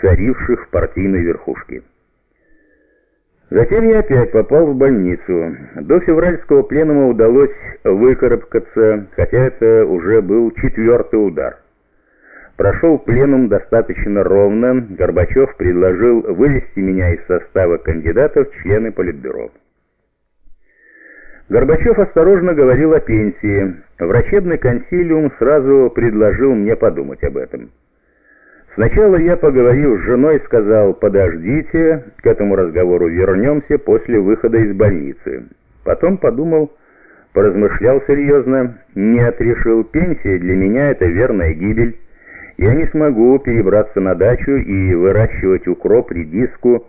царивших в партийной верхушке. Затем я опять попал в больницу. До февральского пленума удалось выкарабкаться, хотя это уже был четвертый удар. Прошел пленум достаточно ровно, Горбачев предложил вывести меня из состава кандидатов в члены Политбюро. Горбачев осторожно говорил о пенсии. Врачебный консилиум сразу предложил мне подумать об этом. Сначала я, поговорил с женой, сказал, подождите, к этому разговору вернемся после выхода из больницы. Потом подумал, поразмышлял серьезно, нет, решил, пенсия для меня это верная гибель. Я не смогу перебраться на дачу и выращивать укроп, редиску,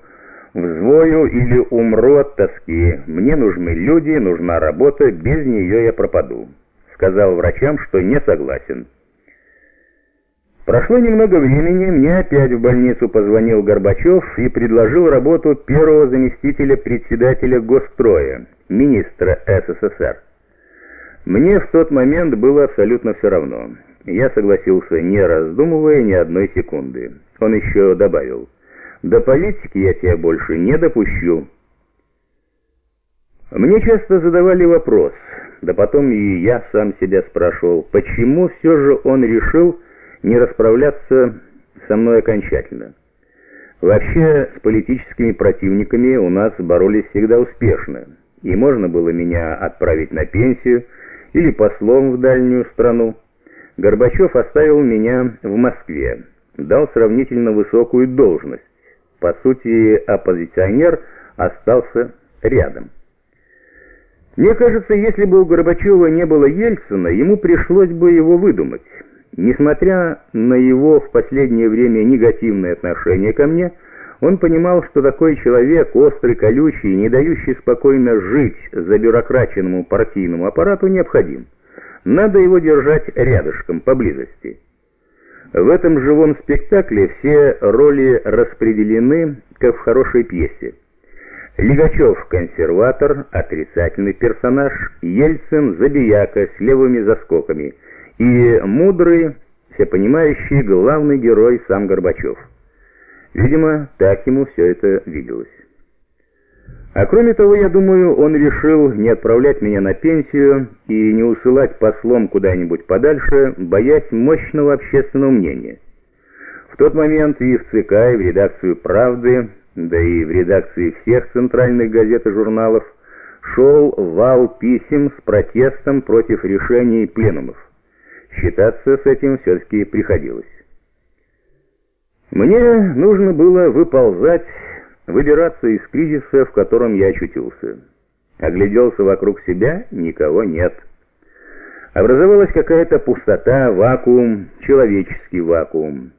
взвою или умру от тоски. Мне нужны люди, нужна работа, без нее я пропаду. Сказал врачам, что не согласен. Прошло немного времени, мне опять в больницу позвонил Горбачев и предложил работу первого заместителя председателя Госстроя, министра СССР. Мне в тот момент было абсолютно все равно. Я согласился, не раздумывая ни одной секунды. Он еще добавил, «До политики я тебя больше не допущу». Мне часто задавали вопрос, да потом и я сам себя спрашивал, почему все же он решил, не расправляться со мной окончательно. Вообще, с политическими противниками у нас боролись всегда успешно, и можно было меня отправить на пенсию или послом в дальнюю страну. Горбачев оставил меня в Москве, дал сравнительно высокую должность. По сути, оппозиционер остался рядом. Мне кажется, если бы у Горбачева не было Ельцина, ему пришлось бы его выдумать. Несмотря на его в последнее время негативное отношение ко мне, он понимал, что такой человек, острый, колючий, не дающий спокойно жить за бюрократиному партийному аппарату, необходим. Надо его держать рядышком, поблизости. В этом живом спектакле все роли распределены, как в хорошей пьесе. Лигачев – консерватор, отрицательный персонаж, Ельцин – забияка с левыми заскоками – и мудрый, всепонимающий главный герой сам Горбачев. Видимо, так ему все это виделось. А кроме того, я думаю, он решил не отправлять меня на пенсию и не усылать послом куда-нибудь подальше, боясь мощного общественного мнения. В тот момент и в ЦК, и в редакцию «Правды», да и в редакции всех центральных газет и журналов шел вал писем с протестом против решений пленумов. Считаться с этим все-таки приходилось. Мне нужно было выползать, выбираться из кризиса, в котором я очутился. Огляделся вокруг себя, никого нет. Образовалась какая-то пустота, вакуум, человеческий вакуум.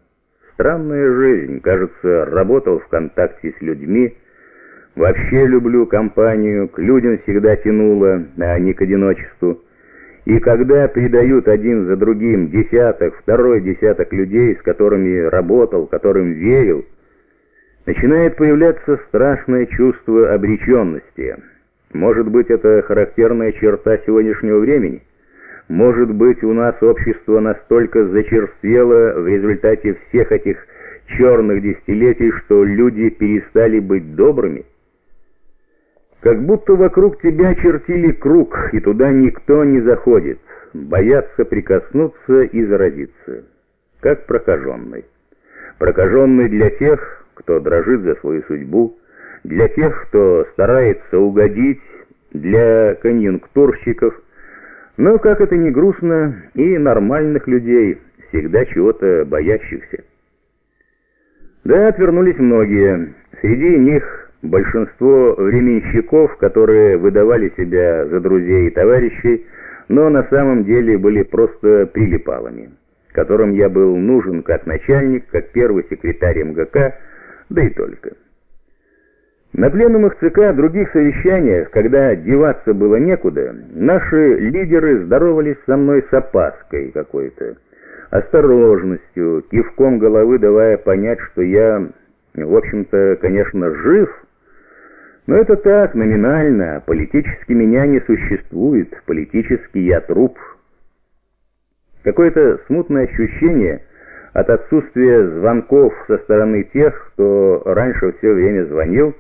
Странная жизнь, кажется, работал в контакте с людьми. Вообще люблю компанию, к людям всегда тянуло, а не к одиночеству. И когда предают один за другим десяток, второй десяток людей, с которыми работал, которым верил, начинает появляться страшное чувство обреченности. Может быть, это характерная черта сегодняшнего времени? Может быть, у нас общество настолько зачерствело в результате всех этих черных десятилетий, что люди перестали быть добрыми? Как будто вокруг тебя чертили круг, и туда никто не заходит. Боятся прикоснуться и заразиться. Как прокаженный. Прокаженный для тех, кто дрожит за свою судьбу, для тех, кто старается угодить, для конъюнктурщиков. Но, как это не грустно, и нормальных людей, всегда чего-то боящихся. Да, отвернулись многие. Среди них Большинство временщиков, которые выдавали себя за друзей и товарищей, но на самом деле были просто прилипалами, которым я был нужен как начальник, как первый секретарь МГК, да и только. На пленумах ЦК, других совещаниях, когда деваться было некуда, наши лидеры здоровались со мной с опаской какой-то, осторожностью, кивком головы давая понять, что я, в общем-то, конечно, жив, но это так, номинально. Политически меня не существует. Политически я труп. Какое-то смутное ощущение от отсутствия звонков со стороны тех, кто раньше все время звонил,